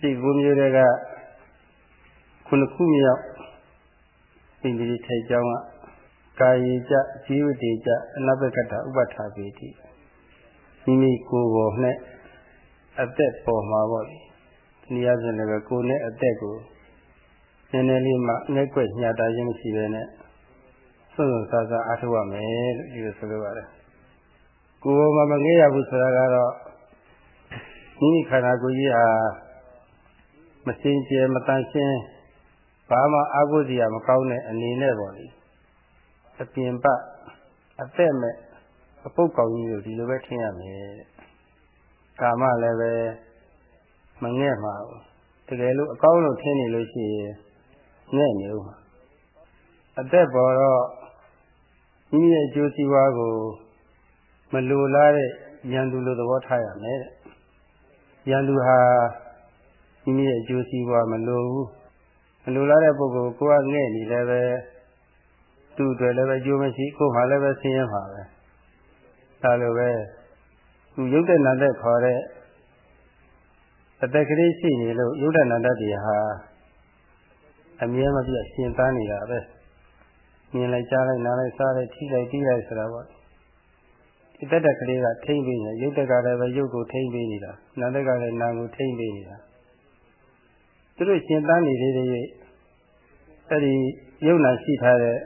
ဒီကိုမျိုးတွေကခုနှစ်ခုမြောက်ဣန္ဒြေထိုက်ကြောင်းကကာယေကြဇီဝတေကြအနဘကတဥပထာပေတိမိမိကိုယ်ပေါ်နဲ့အသက်ပေါ်မှာပေါ့ဒီနည်းအားဖြင့်လည်းကိုယ်နဲ့အသက်ကိုနည်းနည်းလေးမှငဲ့ကွက်ညှာတာခြင်းမရှိဘဲနဲ့စွန့်စွန့်စားစားအားထုတ်ရမယ်လို့ဒီလိုဆိုလိုပါတယ်ကိုယ်ပေါ်မှာမငဲ့ရဘူးဆိုတာကတော့မိမိခန္ဓာကိုယ်ကြီးဟာ မစင်ကြယ်မတန်ရှင်းဘာမှအာဟုဇိယမကောင်းတဲ့အနေနဲ့ပေါ့လေအပြင်ပအသက်မဲ့အပုတ်ကောင်ကြီးကိုဒီလိုပဲထင်ရမယ်ကာမလည်းပဲမငဲ့မှာဘူးတကယ်လို့အကောင်းလို့ထင်နေလို့ရှိရင်ငဲ့နေဦးမှာအသက်ပေါ်တော့မိမိရဲ့အကျိုးစီးပွားကိုမလိုလားတဲ့ဉာဏ်သူလိုသဘောထားရမယ်တဲ့ဉာဏ်သူဟာ မိမိရဲ့အကျိုးစီးပွားမလိုဘူးမလိုလားတဲ့ပုဂ္ဂိုလ်ကိုကငဲ့နေလည်းပဲသူ့အတွက်လည်းပဲအကျိုးမရှိကိုယ်မှလည်းပဲဆင်းရဲမှာပဲဒါလိုပဲသူရုပ်တဲ့နာတဲ့ခေါ်တဲ့အတက်ကလေးရှိနေလို့ယုဒ္ဓနာတ္တိဟာအမြဲမပြတ်ရှင်သန်နေတာပဲမြင်လိုက်ကြားလိုက်နားလိုက်စားလိုက်ထိလိုက်တီးလိုက်ဆိုတာပေါ့ဒီတက်တက်ကလေးကထိမ့်ပေးနေရုပ်တက်ကလည်းပဲရုပ်ကိုထိမ့်ပေးနေတာနာတက်ကလည်းနာကိုထိမ့်ပေးနေတာ သူတို့ရှင်သန်နေသေးသေးအဲ့ဒီယုံနာရှိထားတဲ့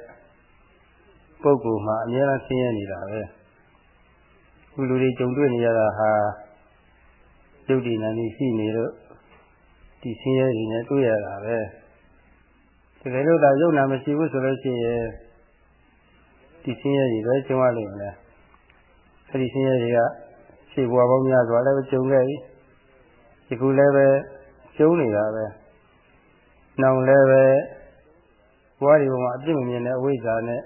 ပုဂ္ဂိုလ်မှာအများအားဆင်းရဲနေတာပဲခုလူတွေကြုံတွေ့နေရတာဟာယုတ်ဒီနာနေရှိနေတော့ဒီဆင်းရဲတွေနဲ့တွေ့ရတာပဲတကယ်လို့ဒါယုတ်နာမရှိဘူးဆိုလို့ရှိရင်ဒီဆင်းရဲတွေပဲကျုံရလိမ့်မယ်အဲ့ဒီဆင်းရဲတွေကရှေ့ဘဝပေါင်းများစွာလည်းကြုံခဲ့ပြီဒီခုလည်းပဲကျုံနေတာပဲ နောင်လည်းပဲဘဝဒီဘုံမှာအပြစ်မမြင်တဲ့အဝိဇ္ဇာနဲ့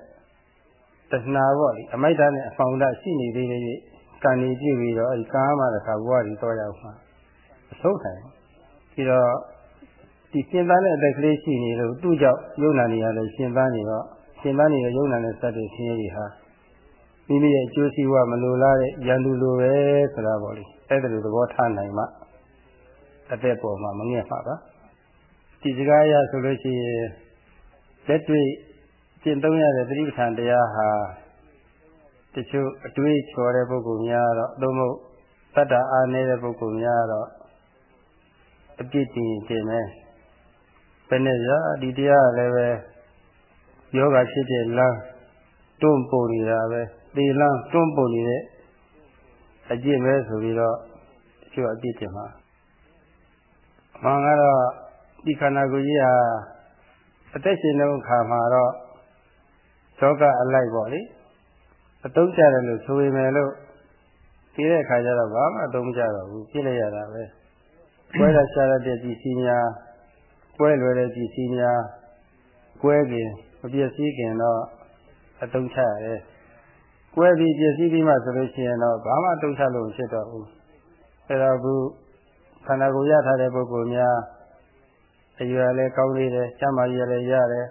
တဏှာပေါ့လေအမိုက်ဓာတ်နဲ့အဖောင်ဓာတ်ရှိနေသေးသေးလေးကံနေပြည့်ပြီးတော့အဲဒီကာမတခါဘဝဒီတော့ရောက်မှာအဆုံးဆိုင်ပြီးတော့ဒီရှင်သားနဲ့အသက်ကလေးရှိနေလို့သူ့ကြောင့်ယုံနာနေရလို့ရှင်သားနေတော့ရှင်သားနေတဲ့ယုံနာနဲ့စတဲ့ရှင်ကြီးဟာမိမိရဲ့အကျိုးစီးပွားမလိုလားတဲ့ရန်သူလိုပဲဆိုတာပေါ့လေအဲ့ဒါလိုသဘောထားနိုင်မှအသက်ပေါ်မှာမငဲ့ပါပါ ဒီစကားအရဆိုလို့ရှိရင်လက်တွေ့ကျင့်သုံးရတဲ့သတိပဋ္ဌာန်တရားဟာတချို့အတွေးချော်တဲ့ပုဂ္ဂိုလ်များတော့သို့မဟုတ်တတ္တအားနေတဲ့ပုဂ္ဂိုလ်များတော့အပြစ်တင်တင်မယ်ဘယ်နဲ့ရဒီတရားလည်းပဲယောဂဖြစ်တဲ့လမ်းတွန်းပို့နေတာပဲဒီလမ်းတွန်းပို့နေတဲ့အကျင့်ပဲဆိုပြီးတော့တချို့အပြစ်တင်မှာအမှန်ကတော့ ဒီခန္ဓာကိုယ်ကြီးဟာအသက်ရှင်တဲ့အခါမှာတော့သောကအလိုက်ပေါ့လေအတုံးကြတယ်လို့ဆိုပေမဲ့လို့ပြီးတဲ့အခါကျတော့ဘာမှအတုံးမကြတော့ဘူးပြစ်လိုက်ရတာပဲကွဲတာရှားတဲ့ပစ္စည်းများကွဲလွယ်တဲ့ပစ္စည်းများကွဲခင်မပစ္စည်းခင်တော့အတုံးချရတယ်ကွဲပြီးပစ္စည်းပြီးမှဆိုလို့ရှိရင်တော့ဘာမှအတုံးချလို့ဖြစ်တော့ဘူးအဲတော့ခုခန္ဓာကိုယ်ရထားတဲ့ပုဂ္ဂိုလ်များ အရွယ်လည်းကောင်းသေးတယ်ကျမ်းမာရည်လည်းရတယ်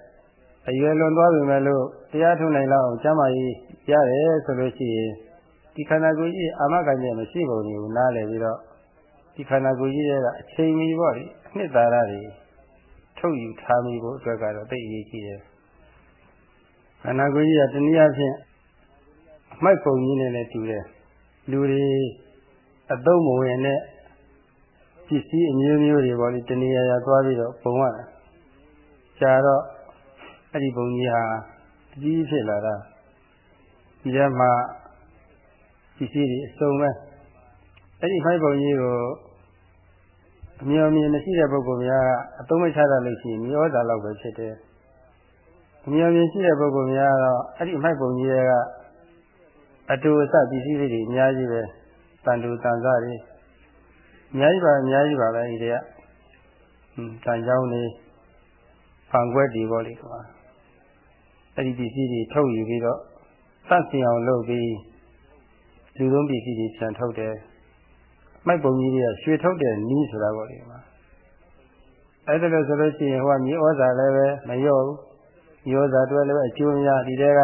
အရွယ်လွန်သွားပြီမဲ့လို့တရားထုံနိုင်လောက်အောင်ကျမ်းမာရေးရတယ်ဆိုလို့ရှိရင်ဒီခန္ဓာကိုယ်ကြီးအာမခံချက်မရှိပုံကိုနားလည်ပြီးတော့ဒီခန္ဓာကိုယ်ကြီးရဲ့အချိန်မီပေါ့လေအနှစ်သာရတွေထုတ်ယူထားမိဖို့အတွက်ကတော့သိအရေးကြီးတယ်ခန္ဓာကိုယ်ကြီးကတနည်းအားဖြင့်အမိုက်ပုံကြီးနဲ့လည်းတူတယ်လူတွေအသုံးမဝင်တဲ့ ပစ္စည်းအမျိုးမျိုးတွေပေါ့လေတဏှာရာသွားပြီးတော့ပုံရတာကြာတော့အဲ့ဒီဘုံကြီးဟာအကြီးဖြစ်လာတာဒီထဲမှာပစ္စည်းတွေအစုံပဲအဲ့ဒီဖိုက်ဘုံကြီးကိုအမြင်အမြင်မရှိတဲ့ပုဂ္ဂိုလ်များအသုံးမချတတ်လို့ရှိရင်မျောတာလောက်ပဲဖြစ်တယ်အမြင်အမြင်ရှိတဲ့ပုဂ္ဂိုလ်များကတော့အဲ့ဒီဖိုက်ဘုံကြီးကအတူအစပစ္စည်းတွေအများကြီးပဲတန်တူတန်စားတွေ အများကြီးပါအများကြီးပါပဲဒီတည်းကဟွန်းတန်ကြောင်းနေဖန်ခွက်တွေပေါ့လေကွာအဲ့ဒီပစ္စည်းတွေထုတ်ယူပြီးတော့သတ်စင်အောင်လုပ်ပြီးလူသုံးပစ္စည်းတွေပြန်ထုတ်တယ်မိုက်ပုံကြီးတွေကရွှေထုတ်တဲ့နီးဆိုတာပေါ့လေကွာအဲ့ဒါလို့ဆိုလို့ရှိရင်ဟိုကမြေဩဇာလည်းပဲမလျော့ဘူးမြေဩဇာတွဲလည်းအကျိုးများဒီတဲက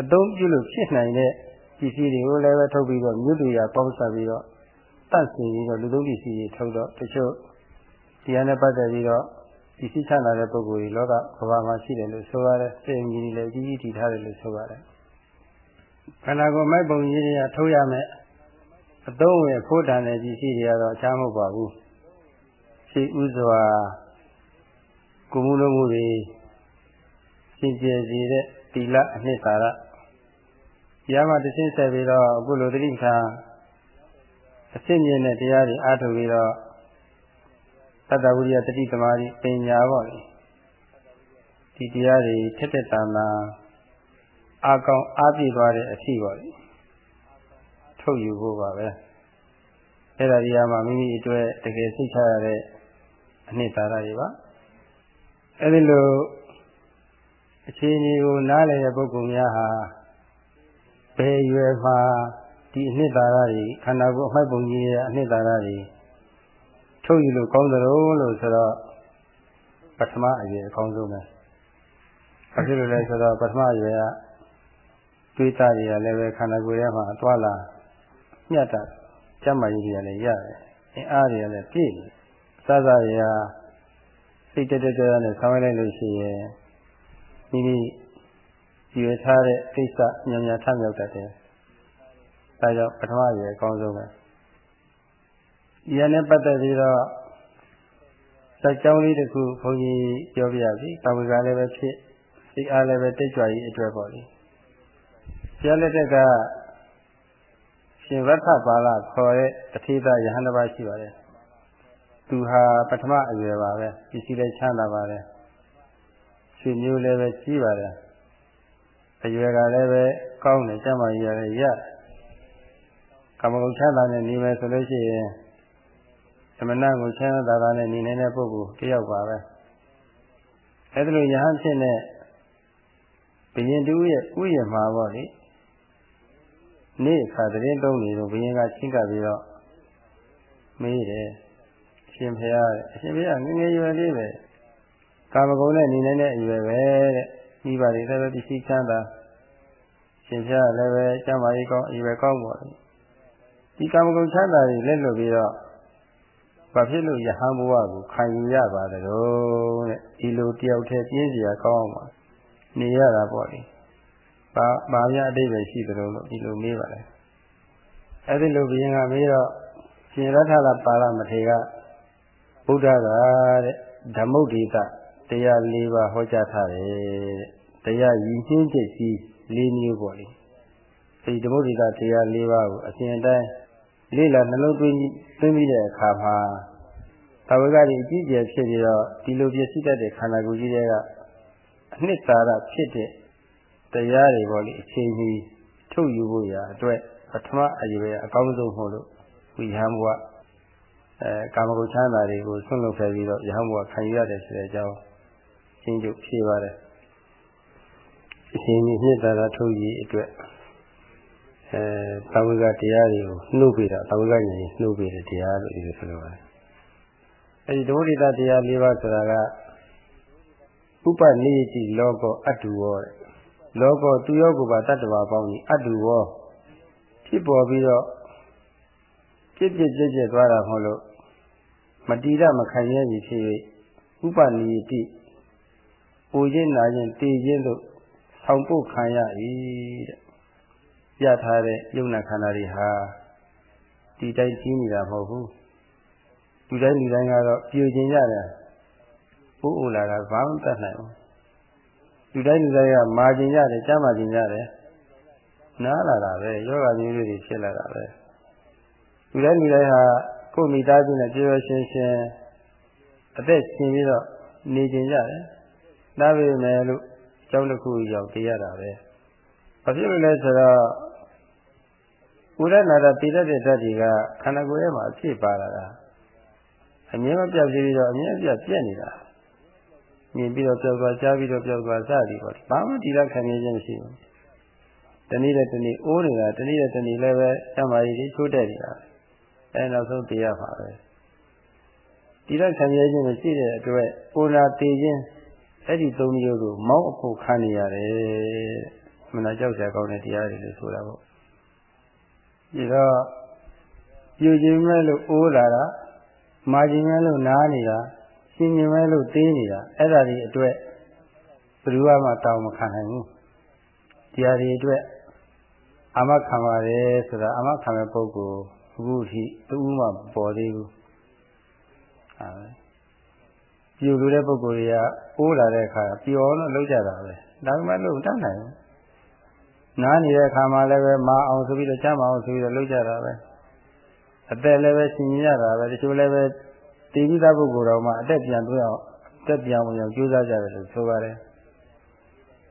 အသုံးပြုလို့ဖြစ်နိုင်တဲ့ပစ္စည်းတွေကိုလည်းပဲထုတ်ပြီးတော့မြို့တွေရပေါင်းစပ်ပြီးတော့ တတ်စင်ပြီးတော့လူသုံးပစ္စည်းတွေထုတ်တော့တချို့တရားနဲ့ပတ်သက်ပြီးတော့ဒီစိတ်ချလာတဲ့ပုဂ္ဂိုလ်တွေလောကကဘာမှာရှိတယ်လို့ဆိုရတယ်စိတ်ကြီးကြီးလည်းကြီးကြီးတည်ထားတယ်လို့ဆိုရတယ်ခန္ဓာကိုယ်မိုက်ပုံကြီးတွေကထုတ်ရမယ်အသုံးဝင်ဖိုးတန်တဲ့ကြီးစီတွေကတော့အခြားမဟုတ်ပါဘူးရှိဥစွာကိုမှုလုံးမှုတွေရှင်းကျယ်စေတဲ့တိလအနှစ်သာရတရားမှတစ်ဆင့်ဆက်ပြီးတော့အခုလိုတိဋ္ဌာ အစစ်မြင့်တဲ့တရားတွေအားထုတ်ပြီးတော့သတ္တဝိရိယတတိသမารိပညာပေါ့လေဒီတရားတွေထက်ထက်တန်တန်အာကောင်အားပြည့်သွားတဲ့အဖြစ်ပေါ့လေထုတ်ယူဖို့ပါပဲအဲ့ဒါဒီဟာမှာမိမိအတွက်တကယ်စိတ်ချရတဲ့အနှစ်သာရတွေပါအဲ့ဒီလိုအခြေအနေကိုနားလည်တဲ့ပုဂ္ဂိုလ်များဟာဘယ်ရွယ်မှာ ဒီအနှစ်သာရတွေခန္ဓာကိုယ်အမှတ်ပုံကြီးရဲ့အနှစ်သာရတွေထုတ်ယူလို့ကောင်းသလိုလို့ဆိုတော့ပထမအရွယ်အကောင်းဆုံးပဲ။ဘာဖြစ်လို့လဲဆိုတော့ပထမအရွယ်ကတွေးသားတွေကလည်းပဲခန္ဓာကိုယ်ရဲ့မှာအသွာလာညှက်တာကျမ်းမာရေးတွေကလည်းရတယ်။အင်အားတွေကလည်းပြည့်တယ်။စစတွေကစိတ်တက်တက်နဲ့ဆောင်းလိုက်လို့ရှိရင်မိမိရွယ်ထားတဲ့ကိစ္စညံ့ညံ့ထမြောက်တတ်တယ်။ ဒါကြောင့်ပထမအရွယ်အကောင်းဆုံးပဲ။ဒီရနဲ့ပတ်သက်ပြီးတော့စက်ကြောင်းလေးတစ်ခုဘုန်းကြီးပြောပြရစီ။ကာဝေကလည်းပဲဖြစ်စိတ်အားလည်းပဲတိတ်ကြွကြီးအတွက်ပေါ့လေ။ဆရာလက်ထက်ကရှင်ဝဋ္ဌပါဠခေါ်တဲ့အထေသားယဟန်တစ်ပါးရှိပါတယ်။သူဟာပထမအရွယ်ပါပဲ။ပစ္စည်းလည်းချမ်းသာပါတယ်။ရှင်မျိုးလည်းပဲကြီးပါတယ်။အရွယ်ကလည်းပဲကောင်းတယ်ကျမ်းမာကြီးရတယ်ရ။ ကာမဂုဏ်ချမ်းသာနဲ့နေမယ်ဆိုလို့ရှိရင်သမဏကိုချမ်းသာတာနဲ့နေနေတဲ့ပုဂ္ဂိုလ်တယောက်ပါပဲအဲဒါလိုယဟန်ဖြစ်တဲ့ဘယင်တူရဲ့ဥယျာမှာပေါ့လေနေ့ခါတရင်တုံးနေတော့ဘယင်ကချင်းကပ်ပြီးတော့မေးတယ်အရှင်ဖရာအရှင်ဖရာငငယ်ရွယ်လေးပဲကာမဂုဏ်နဲ့နေနေတဲ့အရွယ်ပဲတဲ့ဤပါလေလည်းပဲပစ္စည်းချမ်းသာရှင်ဖရာလည်းပဲကျမ်းမာရေးကောင်းအရွယ်ကောင်းပေါ့ ဒီကာမဂုဏ်ချမ်းသာတွေလက်လွတ်ပြီးတော့ဘာဖြစ်လို့ယဟန်ဘဝကိုခံယူရပါသလဲတဲ့ဒီလိုတယောက်တည်းပြင်းစရာကောင်းအောင်ပါနေရတာပေါ့လေဘာဘာများအတိတ်ပဲရှိသလိုလို့ဒီလိုမေးပါလေအဲ့ဒီလိုဘုရင်ကမေးတော့ရှင်ရထလာပါရမထေကဗုဒ္ဓကတဲ့ဓမ္မုဒ္ဒေတတရား၄ပါးဟောကြားထားတယ်တဲ့တရားရည်ချင်းချက်စီ၄မျိုးပေါ့လေဒီဓမ္မုဒ္ဒေတတရား၄ပါးကိုအစဉ်တိုင်း လေ့လာနှလုံးသွင်းသွင်းပြီးတဲ့အခါမှာသဝေကကြီးအကြည့်ကျယ်ဖြစ်ပြီးတော့ဒီလိုပြည့်စည်တတ်တဲ့ခန္ဓာကိုယ်ကြီးတွေကအနှစ်သာရဖြစ်တဲ့တရားတွေပေါ့လေအချိန်ကြီးထုတ်ယူဖို့ရာအတွက်ပထမအရွယ်အကောင်းဆုံးမို့လို့ဝိဟံဘဝအဲကာမဂုဏ်ချမ်းသာတွေကိုဆွန့်လွတ်ခဲ့ပြီးတော့ယဟန်ဘဝခံယူရတယ်ဆိုတဲ့အကြောင်းရှင်းချုပ်ဖြေပါတယ်အချိန်ကြီးနှစ်သာရထုတ်ယူအတွက် အဲသာဝေကတရားတွေကိုနှုတ်ပေးတာသာဝေကဉာဏ်ကြီးနှုတ်ပေးတဲ့တရားလို့ဒီလိုဆိုလိုပါတယ်အဲဒီဒုတိယတရား၄ပါးဆိုတာကဥပနိယတိလောကောအတုဝောတဲ့လောကောသူယောကိုပါတတ္တဝါပေါင်းကြီးအတုဝောဖြစ်ပေါ်ပြီးတော့ပြစ်ပြစ်ကြက်ကြက်သွားတာမဟုတ်လို့မတိရမခံရကြီးဖြစ်၍ဥပနိယတိပူခြင်းနာခြင်းတည်ခြင်းတို့ဆောင်ပုတ်ခံရ၏တဲ့ ပြထားတဲ့ယုံနာခန္ဓာတွေဟာဒီတိုင်းကြီးနေတာမဟုတ်ဘူးလူတိုင်းလူတိုင်းကတော့ပြိုကျင်ကြတယ်ပိုးအိုလာတာဘာမှတတ်နိုင်ဘူးလူတိုင်းလူတိုင်းကမာကျင်ကြတယ်ကြားမာကျင်ကြတယ်နားလာတာပဲယောဂမျိုးတွေဖြစ်လာတာပဲလူတိုင်းလူတိုင်းဟာကိုယ်မိသားစုနဲ့ပြောရှင်းရှင်းအသက်ရှင်ပြီးတော့နေကျင်ကြတယ်နားပေမယ်လို့ကျောင်းတစ်ခုရောက်တည်ရတာပဲဘာဖြစ်လို့လဲဆိုတော့ ဥရနာတာတည်တတ်တဲ့ဓာတ်တွေကခန္ဓာကိုယ်ရဲ့မှာအဖြစ်ပါလာတာအမြဲမပြတ်ပြီးတော့အမြဲပြတ်ပြက်နေတာမြင်ပြီးတော့ပြောက်သွားကြားပြီးတော့ပြောက်သွားစသည်ပေါ့ဘာမှဒီလောက်ခံရခြင်းမရှိဘူးတနည်းနဲ့တနည်းအိုးနေတာတနည်းနဲ့တနည်းလည်းပဲတမ္မာရီချိုးတက်နေတာအဲနောက်ဆုံးတရားပါပဲဒီလောက်ခံရခြင်းမရှိတဲ့အတွက်အိုနာတည်ခြင်းအဲ့ဒီသုံးမျိုးကိုမောင်းအဖို့ခံနေရတယ်မနာကြောက်ကြကောင်းတဲ့တရားတွေလို့ဆိုတာပေါ့ ဒီတော့ပြူခြင်းမဲ့လို့အိုးလာတာမာကျင်မဲလို့နားနေတာရှင်ကျင်မဲလို့သေးနေတာအဲ့ဒါတွေအတွက်ဘယ်သူမှတောင်းမခံနိုင်ဘူးတရားတွေအတွက်အာမခံပါတယ်ဆိုတာအာမခံတဲ့ပုဂ္ဂိုလ်အခုထိတူးမှပေါ်သေးဘူးဟာပြုလို့တဲ့ပုဂ္ဂိုလ်တွေကအိုးလာတဲ့အခါပျော်လို့လောက်ကြတာပဲဒါပေမဲ့လို့တတ်နိုင်ဘူး နားနေတဲ့အခါမှာလည်းပဲမအောင်ဆိုပြီးတော့ချမ်းမအောင်ဆိုပြီးတော့လောက်ကြတာပဲအသက်လည်းပဲရှင်ရတာပဲတချို့လည်းပဲတည်ပြီးသားပုဂ္ဂိုလ်တော်မှအသက်ပြန်သွင်းအောင်အသက်ပြန်ဝင်အောင်ကြိုးစားကြတယ်လို့ဆိုပါတယ်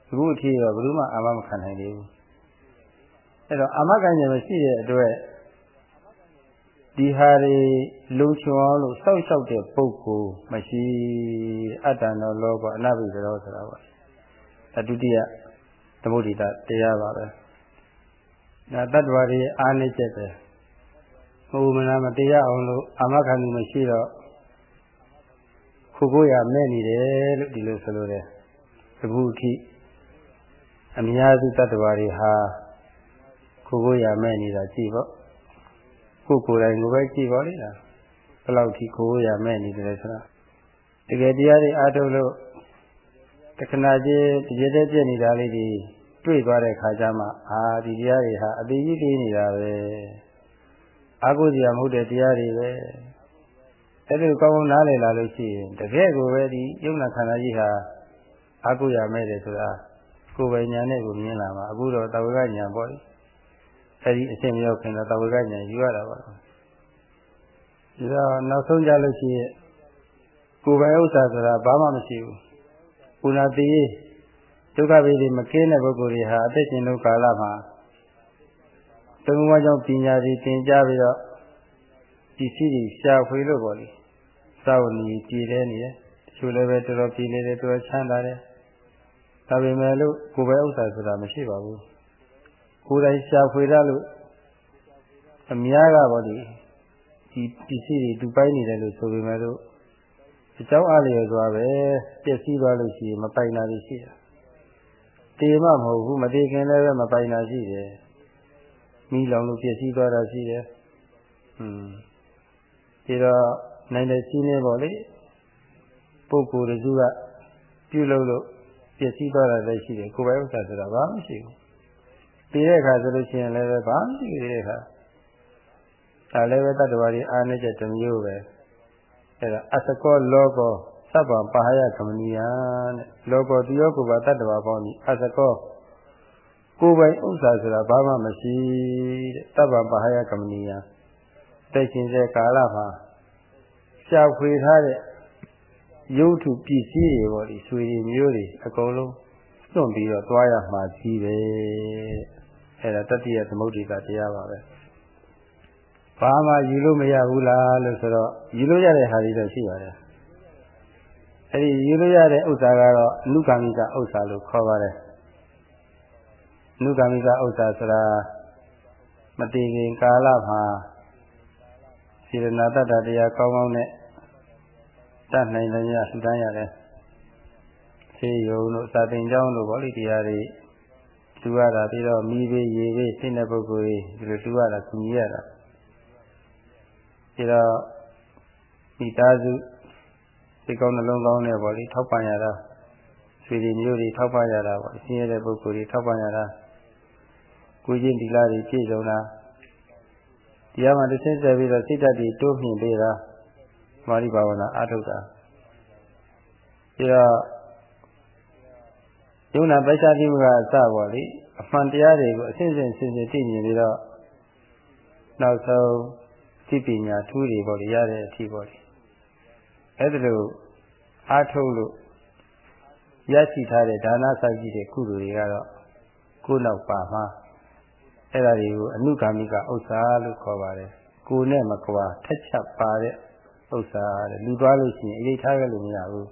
အခုအထိတော့ဘယ်သူမှအာမမခံနိုင်သေးဘူးအဲ့တော့အာမခံခြင်းမရှိတဲ့အတွက်ဒီဟာတွေလုံချောအောင်လို့စောက်ရှောက်တဲ့ပုဂ္ဂိုလ်မရှိအတ္တနောလောကအနဘိဓရောဆိုတာပါအဒုတိယ သမုဒိတတရားပါပဲဒါတတ္တဝါတွေအားနည်းချက်ပဲဘုမနာမတရားအောင်လို့အာမခံမှုမရှိတော့ခုကိုရမဲ့နေတယ်လို့ဒီလိုဆိုလိုတယ်အခုအထိအများစုတတ္တဝါတွေဟာကိုကိုရမဲ့နေတာကြည့်ပေါ့ကိုကိုယ်တိုင်ကိုပဲကြည့်ပါလိမ့်လားဘယ်လောက်ထိကိုကိုရမဲ့နေတယ်ဆိုတာတကယ်တရားတွေအားထုတ်လို့ တခဏချင်းတကြတဲ့ပြည့်နေတာလေးတွေတွေ့သွားတဲ့ခါကျမှအာဒီတရားတွေဟာအသေးကြီးသေးနေတာပဲအာဟုဇရာမဟုတ်တဲ့တရားတွေပဲအဲ့ဒီကောင်းကောင်းနားလည်လာလို့ရှိရင်တကယ်ကိုပဲဒီယုံနာခန္ဓာကြီးဟာအာဟုရမဲ့တယ်ဆိုတာကိုယ်ပဲညာနဲ့ကိုမြင်လာမှာအခုတော့တဝေကညာပေါ့လေအဲဒီအရှင်မြောက်ခင်တော့တဝေကညာယူရတာပါဒါတော့နောက်ဆုံးကြလို့ရှိရင်ကိုယ်ပိုင်ဥစ္စာဆိုတာဘာမှမရှိဘူး ကုဏတိဒုက္ခဝိသေမကင်းတဲ့ပုဂ္ဂိုလ်တွေဟာအသက်ရှင်လို့ကာလမှာတခုမှကြောင့်ပညာတွေသင်ကြားပြီးတော့ပစ္စည်းတွေရှာဖွေလို့ပေါ့လေစောင့်နေကြည်လဲနေတယ်တချို့လည်းပဲတော်တော်ပြည်နေတယ်တော်တော်ချမ်းသာတယ်ဒါပေမဲ့လို့ကိုယ်ပဲဥစ္စာဆိုတာမရှိပါဘူးကိုယ်တိုင်ရှာဖွေရလို့အများကပေါ့လေဒီပစ္စည်းတွေတူပိုင်းနေတယ်လို့ဆိုပေမဲ့လို့ အကြောင်းအားလျော်စွာပဲပျက်စီးသွားလို့ရှိရင်မပိုင်တာရှိတာတေမမဟုတ်ဘူးမတေခင်လည်းပဲမပိုင်တာရှိတယ်မိလောင်လို့ပျက်စီးသွားတာရှိတယ်ဟွန်းဒီတော့နိုင်တဲ့စီးနေပေါ့လေပုဂ္ဂိုလ်တူကပြုလုပ်လို့ပျက်စီးသွားတာလည်းရှိတယ်ကိုယ်ပိုင်ဥစ္စာဆိုတာဘာမှမရှိဘူးပြီးတဲ့အခါဆိုလို့ရှိရင်လည်းဘာမှမရှိသေးတဲ့အခါဒါလည်းပဲတတ္တဝါတွေအားနည်းချက်တစ်မျိုးပဲ အဲဒါအစကောလောကောသဗ္ဗံပါဟယကမဏီယတဲ့လောကောတယောကိုပါတတ္တဝါပေါင်းဒီအစကောကိုယ်ပိုင်ဥစ္စာဆိုတာဘာမှမရှိတဲ့သဗ္ဗံပါဟယကမဏီယတိုက်ရှင်တဲ့ကာလမှာရှာဖွေထားတဲ့ရုပ်ထုပစ္စည်းတွေပေါ့ဒီဆွေတွေမျိုးတွေအကုန်လုံးစွန့်ပြီးတော့သွားရမှာကြီးပဲအဲဒါတတိယသမုဒ္ဒိကတရားပါပဲ ဘာမှယူလို့မရဘူးလားလို့ဆိုတော့ယူလို့ရတဲ့ဟာတွေတော့ရှိပါတယ်အဲဒီယူလို့ရတဲ့ဥစ္စာကတော့အနုကာမိကဥစ္စာလို့ခေါ်ပါတယ်အနုကာမိကဥစ္စာဆိုတာမတည်ခင်ကာလမှာစေရနာတတ္တတရားကောင်းကောင်းနဲ့တတ်နိုင်တယ်ရဆူတန်းရတယ်ဆေးရုံတို့စာသင်ကျောင်းတို့ဗောလိတရားတွေသူရတာပြီးတော့မိဘေးရေဘေးစိတဲ့ပုဂ္ဂိုလ်ကြီးဒီလိုသူရတာကူညီရတာ ဒီတော့မိသားစုစိတ်ကောင်းနှလုံးကောင်းနဲ့ဗောလိထောက်ပံ့ရတာဆွေတွေမျိုးတွေထောက်ပံ့ရတာဗောအရှင်းရတဲ့ပုဂ္ဂိုလ်တွေထောက်ပံ့ရတာကိုချင်းဒီလာတွေပြည့်စုံတာတရားမှတစ်ဆင့်ဆက်ပြီးတော့စိတ်ဓာတ်တွေတိုးမြှင့်ပေးတာမာရိဘာဝနာအားထုတ်တာဒီတော့ယုံနာပစ္စာတိမကအစပေါ်လေအမှန်တရားတွေကိုအစဉ်စဉ်စဉ်စဉ်သိမြင်ပြီးတော့နောက်ဆုံး သိပညာထူးတွေပေါ်ရတဲ့အထိပေါ်လေအဲ့ဒါလိုအားထုတ်လို့ရရှိထားတဲ့ဒါနစာကြည့်တဲ့ကုသိုလ်တွေကတော့ကိုယ်နောက်ပါမှာအဲ့ဒါတွေကိုအနုကာမိကဥစ္စာလို့ခေါ်ပါတယ်ကိုယ်နဲ့မကွာထက်ချက်ပါတဲ့ဥစ္စာတဲ့လူသွားလို့ရှိရင်အရေးထားခဲ့လို့မရဘူး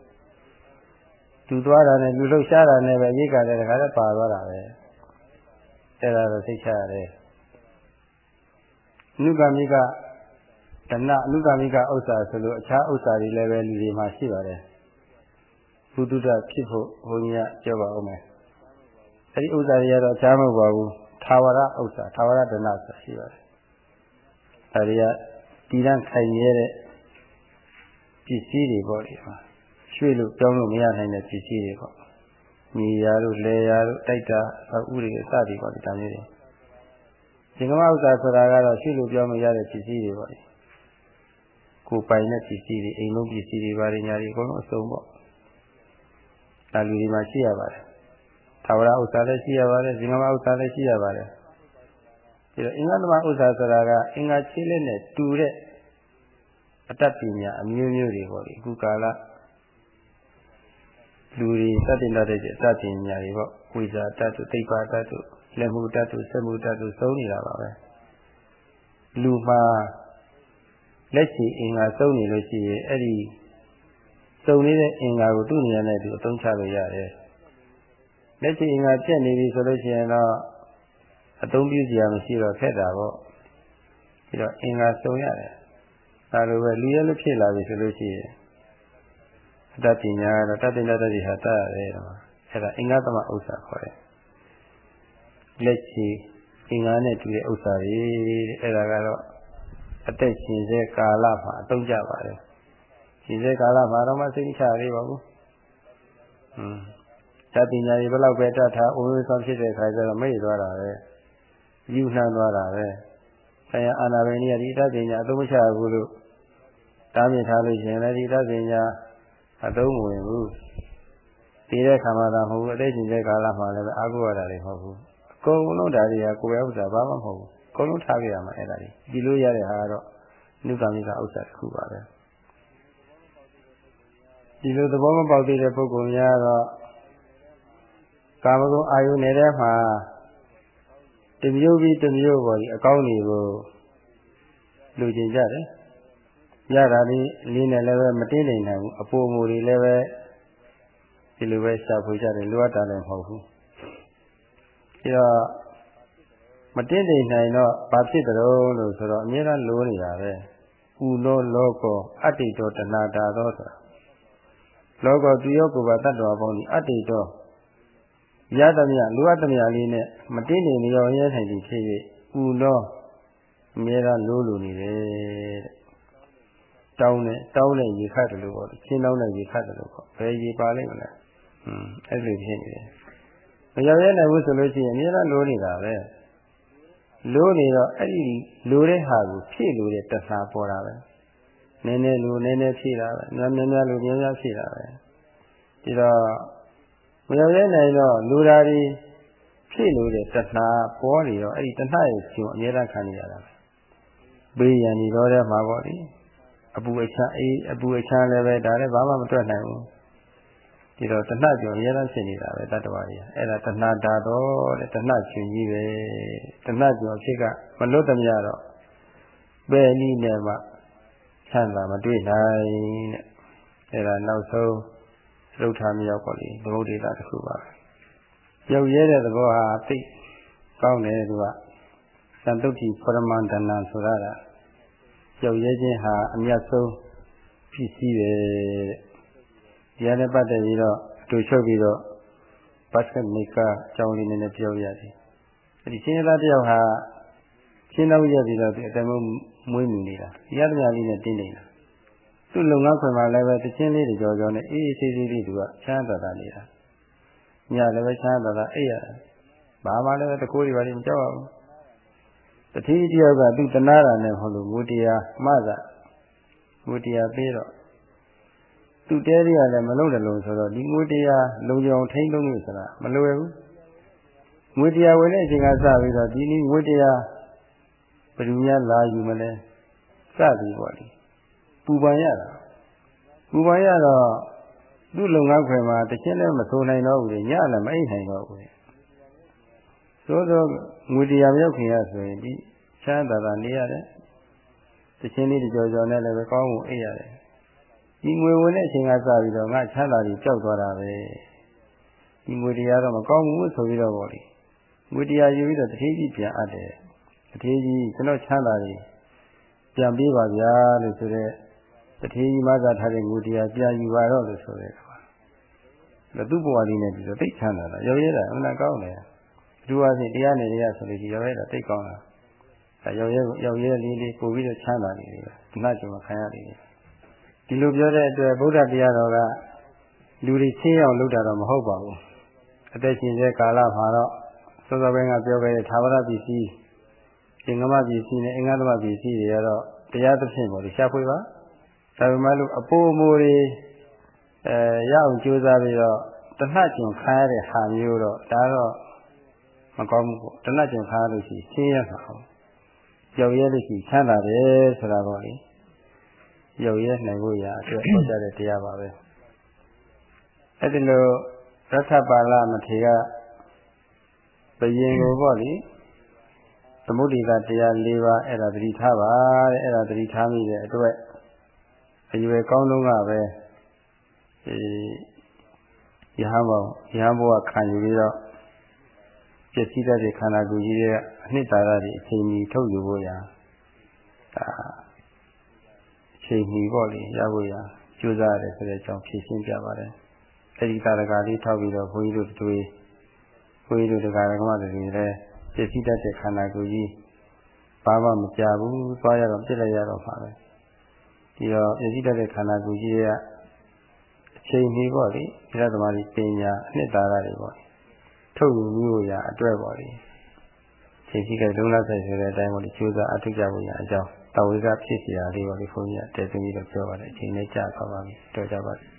လူသွားတာနဲ့လူလှုပ်ရှားတာနဲ့ပဲရိတ်ကလည်းတခါတော့ပါသွားတာပဲအဲ့ဒါတော့သိချရတယ်အနုကာမိက တဏအနုကာမိကဥစ္စာဆိုလို့အခြားဥစ္စာတွေလည်းပဲလူတွေမှာရှိပါတယ်ဘုဒ္ဓဖြစ်ဖို့ဘုန်းကြီးကပြောပါဦးမယ်အဲ့ဒီဥစ္စာတွေကတော့အခြားမဟုတ်ပါဘူးသာဝရဥစ္စာသာဝရဒနာဆိုတာရှိပါတယ်အဲဒီကတည်တံ့ခိုင်မြဲတဲ့ပစ္စည်းတွေပေါ့လေရွှေ့လို့ပြောင်းလို့မရနိုင်တဲ့ပစ္စည်းတွေပေါ့မြေယာတို့လယ်ယာတို့တိုက်တာအဥတွေအစတွေပေါ့ဒီဒါမျိုးတွေသင်္ကမဥစ္စာဆိုတာကတော့ရွှေ့လို့ပြောင်းမရတဲ့ပစ္စည်းတွေပေါ့လေ ကိုပိုင်တဲ့ပစ္စည်းတွေအိမ်လုံးပစ္စည်းတွေဘာတွေညာတွေအကုန်လုံးအစုံပေါ့ဒါလူတွေမှာရှိရပါတယ်သာဝရဥစ္စာလည်းရှိရပါတယ်ဇင်္ဂမဥစ္စာလည်းရှိရပါတယ်ပြီးတော့အင်္ဂသမဥစ္စာဆိုတာကအင်္ဂါခြေလက်နဲ့တူတဲ့အတတ်ပညာအမျိုးမျိုးတွေပေါ့လေအခုကာလလူတွေသတ္တင်တတ်တဲ့အတတ်ပညာတွေပေါ့ဝိဇာတတ်တို့သိပ္ပာတတ်တို့လက်မှုတတ်တို့စက်မှုတတ်တို့သုံးနေတာပါပဲလူမှာ လက်ရှိအင်္ဂါသုံးနေလို့ရှိရင်အဲ့ဒီသုံးနေတဲ့အင်္ဂါကိုသူ့ဉာဏ်နဲ့သူအသုံးချလို့ရတယ်လက်ရှိအင်္ဂါပြက်နေပြီဆိုလို့ရှိရင်တော့အသုံးပြုစရာမရှိတော့ခက်တာပေါ့ပြီးတော့အင်္ဂါသုံးရတယ်ဒါလိုပဲလူရဲလို့ဖြစ်လာပြီဆိုလို့ရှိရင်အတ္တပညာကတော့တတ္တိနတ္တိဟာတတ်ရတယ်တော့အဲ့ဒါအင်္ဂသမဥစ္စာခေါ်တယ်လက်ရှိအင်္ဂါနဲ့တူတဲ့ဥစ္စာတွေတဲ့အဲ့ဒါကတော့ အသက်ရှင်စေကာလမှာအသုံးကြပါတယ်ရှင်စေကာလမှာတော့မှစိတ်ချရပါဘူးဟွန်းတတ်ပညာတွေဘယ်လောက်ပဲတတ်ထားအိုးဝေးဆောင်ဖြစ်တဲ့ခါကျတော့မေ့သွားတာပဲယူနှမ်းသွားတာပဲဆရာအာနာဘယ်နည်းဒီတတ်ပညာအသုံးမချဘူးလို့တားမြစ်ထားလို့ရှင်လည်းဒီတတ်ပညာအသုံးမဝင်ဘူးဒီတဲ့ခါမှသာမဟုတ်ဘူးအသက်ရှင်တဲ့ကာလမှာလည်းအာဟုရတာတွေမဟုတ်ဘူးအကုန်လုံးဒါတွေကကိုယ်ရဲ့ဥစ္စာဘာမှမဟုတ်ဘူးအ ကုန်လုံးထားပြရမှာအဲ့ဒါတွေဒီလိုရတဲ့ဟာကတော့နုကမိကဥစ္စာတစ်ခုပါပဲဒီလိုသဘောမပေါက်သေးတဲ့ပုဂ္ဂိုလ်များတော့ကာမဂုဏ်အာယုန်နေတဲ့မှာတမျိုးပြီးတမျိုးပေါ်ဒီအကောင်းတွေကိုလူကျင်ကြတယ်ရတာလေးလေးနဲ့လည်းပဲမတင်းနိုင်နိုင်ဘူးအပိုမူတွေလည်းပဲဒီလိုပဲရှာဖွေကြတယ်လိုအပ်တာလည်းမဟုတ်ဘူးပြီးတော့ မတင်းနိုင်နိုင်တော့ဘာဖြစ်ကြလို့လို့ဆိုတော့အများအားလိုနေတာပဲဥလောလောကောအတ္တိတောတဏှာတာသောဆိုတာလောကောသူယောကိုယ်ပါတတ္တဝါပေါင်းဒီအတ္တိတောရသမျှလိုအပ်သမျှလေးနဲ့မတင်းနေလျော်ရဲနိုင်သည်ဖြစ်၍ဥလောအများအားလိုလိုနေတယ်တဲ့တောင်းနဲ့တောင်းနဲ့ရေခတ်တယ်လို့ပေါ့ချင်းတောင်းနဲ့ရေခတ်တယ်လို့ပေါ့ဘယ်ရေပါလိမ့်မလဲอืมအဲ့လိုဖြစ်နေတယ်မရောက်ရနိုင်ဘူးဆိုလို့ရှိရင်အများအားလိုနေတာပဲ လိုနေတော့အဲ့ဒီလိုတဲ့ဟာကိုဖြည့်လို့တဲ့တဏှာပေါ်တာပဲနည်းနည်းလိုနည်းနည်းဖြည့်တာပဲများများများလိုများများဖြည့်တာပဲဒီတော့မရောက်ရနိုင်တော့လူဓာရီဖြည့်လို့တဲ့တဏှာပေါ်နေတော့အဲ့ဒီတဏှာရဲ့ရှင်အများအားခံနေရတာပဲဘေးရန်ဒီတော့တဲ့မှာပေါ့လေအပူအချမ်းအေးအပူအချမ်းလည်းပဲဒါလည်းဘာမှမတွက်နိုင်ဘူး ဒီတော့တဏှကြောင့်အများအားဖြစ်နေတာပဲတတ္တဝါကြီးအဲ့ဒါတဏှဓာတော့တဲ့တဏှရှင်ကြီးပဲတဏှကြောင့်ဖြစ်ကမလွတ်သမျှတော့ပဲနည်းနဲ့မှချမ်းသာမတွေ့နိုင်တဲ့အဲ့ဒါနောက်ဆုံးရုပ်ထာမြောက်ပေါ့လေသမုဒ္ဒေတာတစ်ခုပါပဲရုပ်ရဲတဲ့သဘောဟာသိကောင်းတယ်သူကသံတုတ်တိပရမန္တနာဆိုတာကရုပ်ရဲခြင်းဟာအမြတ်ဆုံးဖြစ်စည်းပဲတဲ့ တရားနဲ့ပတ်သက်ပြီးတော့အတူချုပ်ပြီးတော့ဘတ်စကတ်မေကာအကြောင်းလေးနည်းနည်းပြောရစီအဲဒီရှင်သားတယောက်ဟာရှင်းတော့ရပြီးတော့ဒီအတမမွေးမြူနေတာဒီရသမားလေးနဲ့တင်းနေတာသူ့လုပ်ငန်းခွင်မှာလည်းပဲတချင်းလေးတွေကြောကြောနဲ့အေးအေးဆေးဆေးလေးသူကချမ်းသာတာနေတာညလည်းပဲချမ်းသာတာအိပ်ရတယ်ဘာမှလည်းတကိုးတွေပါလိမကြောက်ရဘူးတတိတယောက်ကသူတနာတာနဲ့ဟောလို့မူတရားမှသာမူတရားပြီးတော့ သူတဲရလည်းမလုံးတယ်လို့ဆိုတော့ဒီငွေတရားလုံကြအောင်ထိန်းလုံးလို့ဆိုတာမလွယ်ဘူးငွေတရားဝင်တဲ့အချိန်ကစပြီးတော့ဒီနည်းငွေတရားဘယ်သူများလာယူမလဲစသည်ပေါ့လေပူပန်ရတာပူပန်ရတော့သူ့လုပ်ငန်းခွင်မှာတချင်းလည်းမဆိုနိုင်တော့ဘူးလေညလည်းမအိပ်နိုင်တော့ဘူးလေသို့သောငွေတရားမရောက်ခင်ရဆိုရင်ဒီချမ်းသာတာနေရတယ်တချင်းလေးကြော်ကြော်နဲ့လည်းပဲကောင်းမှုအိပ်ရတယ် ဒီငွေဝင်တဲ့အချိန်ကစပြီးတော့ငါချမ်းသာပြီးကြောက်သွားတာပဲဒီငွေတရားတော့မကောင်းဘူးဆိုပြီးတော့ဗောလေငွေတရားယူပြီးတော့တတိကြီးပြန်အပ်တယ်တတိကြီးကျွန်တော်ချမ်းသာတယ်ပြန်ပေးပါဗျာလို့ဆိုတဲ့တတိကြီးမသာထားတဲ့ငွေတရားပြန်ယူပါတော့လို့ဆိုတဲ့ကွာဒါသူ့ဘဝလေးနဲ့ပြီးတော့သိချမ်းသာတာရောရဲတာအမှန်ကောင်းတယ်အထူးအားဖြင့်တရားနဲ့တရားဆိုလို့ရှိရောရဲတာသိကောင်းတာအဲရောရဲရောရဲလေးလေးပို့ပြီးတော့ချမ်းသာနေတယ်ဒီမှကျွန်မခံရတယ် ဒီလိုပြောတဲ့အတွက်ဗုဒ္ဓတရားတော်ကလူတွေရှင်းအောင်လုပ်တာတော့မဟုတ်ပါဘူးအသက်ရှင်တဲ့ကာလမှာတော့စောစောပိုင်းကပြောခဲ့တဲ့သာဝရပစ္စည်းသင်္ကမပစ္စည်းနဲ့အင်္ဂသမပစ္စည်းတွေကတော့တရားသဖြင့်ပေါ့လေရှားဖွေပါဒါပေမဲ့လို့အပိုးအမိုးတွေအဲရအောင်ကြိုးစားပြီးတော့တဏှကျင်ခါရတဲ့ဟာမျိုးတော့ဒါတော့မကောင်းဘူးပေါ့တဏှကျင်ခါရလို့ရှိရင်ရှင်းရမှာဟုတ်ကြောက်ရဲလို့ရှိရင်ချမ်းသာတယ်ဆိုတာပေါ့လေ ရုပ်ရဲနိုင်ဖို့ရာအတွက်ဟောကြားတဲ့တရားပါပဲအဲ့ဒီလိုရထပါဠမထေရဘယင်ကိုပေါ့လေသမုဒိကတရား၄ပါးအဲ့ဒါသတိထားပါတဲ့အဲ့ဒါသတိထားမိတဲ့အတွက်အရွယ်ကောင်းဆုံးကပဲအဲယဟန်ဘောယဟန်ဘောကခံယူပြီးတော့ပျက်စီးတတ်တဲ့ခန္ဓာကိုယ်ကြီးရဲ့အနှစ်သာရတွေအချိန်ကြီးထုတ်ယူဖို့ရာဒါ ချိန်မီပေါ့လေရဖို့ရကြိုးစားရတယ်ဆိုတဲ့အကြောင်းဖြည့်ရှင်းပြပါတယ်အဲဒီတာရကလေးထောက်ပြီးတော့ဘုန်းကြီးတို့တွေဘုန်းကြီးတို့တရားဓမ္မတွေလည်းပြည့်စည်တတ်တဲ့ခန္ဓာကိုယ်ကြီးဘာမှမကြဘူးသွားရတော့ပြစ်လိုက်ရတော့ပါပဲဒီတော့ပြည့်စည်တတ်တဲ့ခန္ဓာကိုယ်ကြီးရဲ့အချိန်မီပေါ့လေဒီရသမားကြီးပညာအနှစ်သာရတွေပေါ့ထုတ်ယူမျိုးရာအတွက်ပေါ့လေချိန်ရှိတဲ့လုံလဆိုင်ဆိုတဲ့အတိုင်းပေါ့လေကျိုးစားအထုကြဖို့ရအကြောင်း တော်ဝိကဖြစ်เสียလေးပါလေဘုန်းကြီးကတည်သိပြီးတော့ပြောပါတယ်အချိန်နဲ့ကြာသွားပါပြီတော်ကြပါပြီ